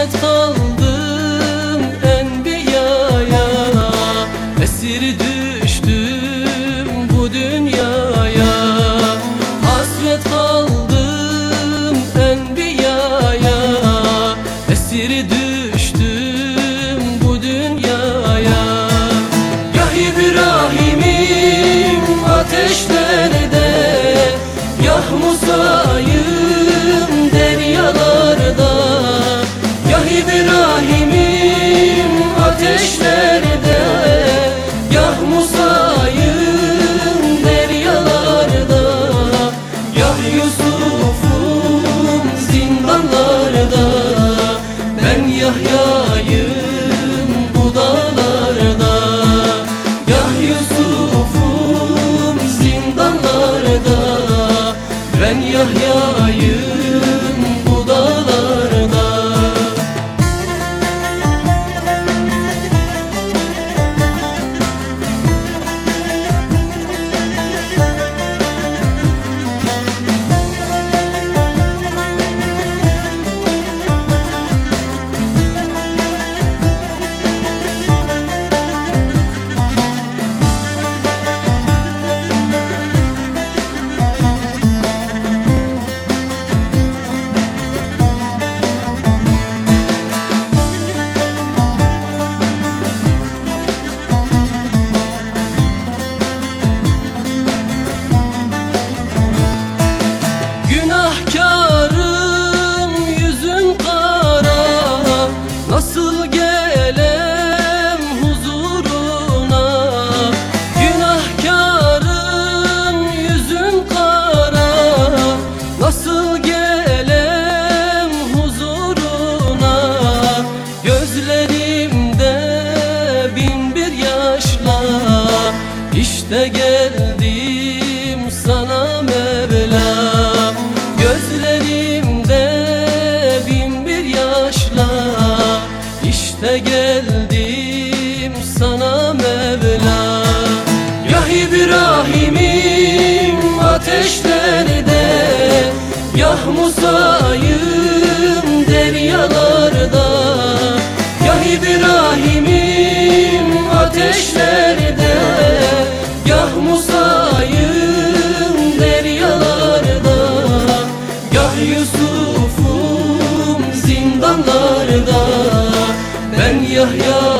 It's dreadful Ben Yahya'yım bin bir yaşla İşte geldim sana Mevla. Gözlerimde bin bir yaşla işte geldim sana Mevla. Yah İbrahim'im ateşlerde Yah Musa'yım deryalarda. Yah İbrahim'im ateşlerde Yah Musa'yım deryalarda Yusuf'um zindanlarda. Ben Yahya